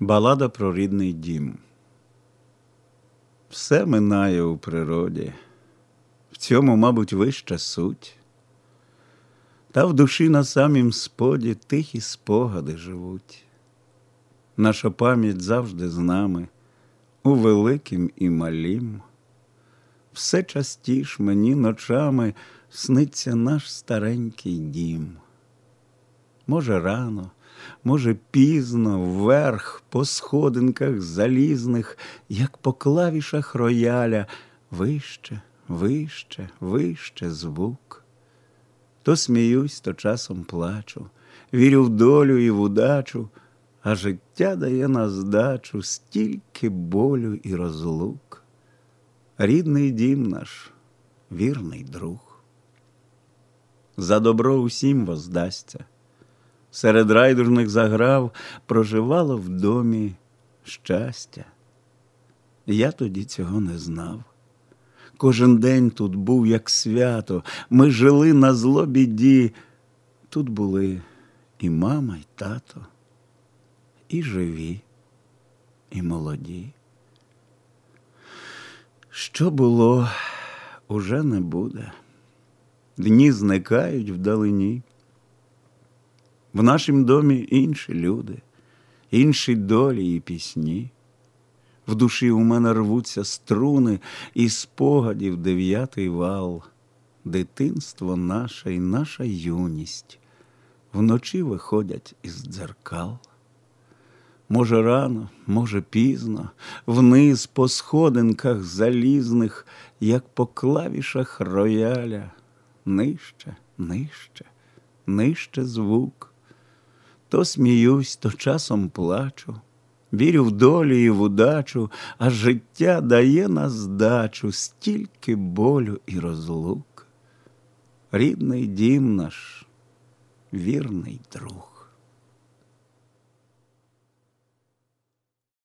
Балада про рідний дім. Все минає у природі, в цьому, мабуть, вища суть. Та в душі на самім споді тихі спогади живуть. Наша пам'ять завжди з нами, у великим і малім. Все частіш мені ночами сниться наш старенький дім. Може, рано, може, пізно, вверх, по сходинках залізних, як по клавішах рояля, вище, вище, вище звук. То сміюсь, то часом плачу, вірю в долю і в удачу, а життя дає на здачу стільки болю і розлук. Рідний дім наш, вірний друг. За добро усім воздасться серед райдужних заграв проживало в домі щастя. Я тоді цього не знав. Кожен день тут був, як свято, ми жили на зло біді. Тут були і мама, і тато, і живі, і молоді. Що було, уже не буде. Дні зникають вдалині. В нашім домі інші люди, інші долі і пісні. В душі у мене рвуться струни і спогадів дев'ятий вал, дитинство наше і наша юність вночі виходять із дзеркал. Може, рано, може, пізно, вниз по сходинках залізних, як по клавішах рояля, нижче, нижче, нижче звук. То сміюсь, то часом плачу, вірю в долю і в удачу, а життя дає на здачу стільки болю і розлук. Рідний дім наш, вірний друг.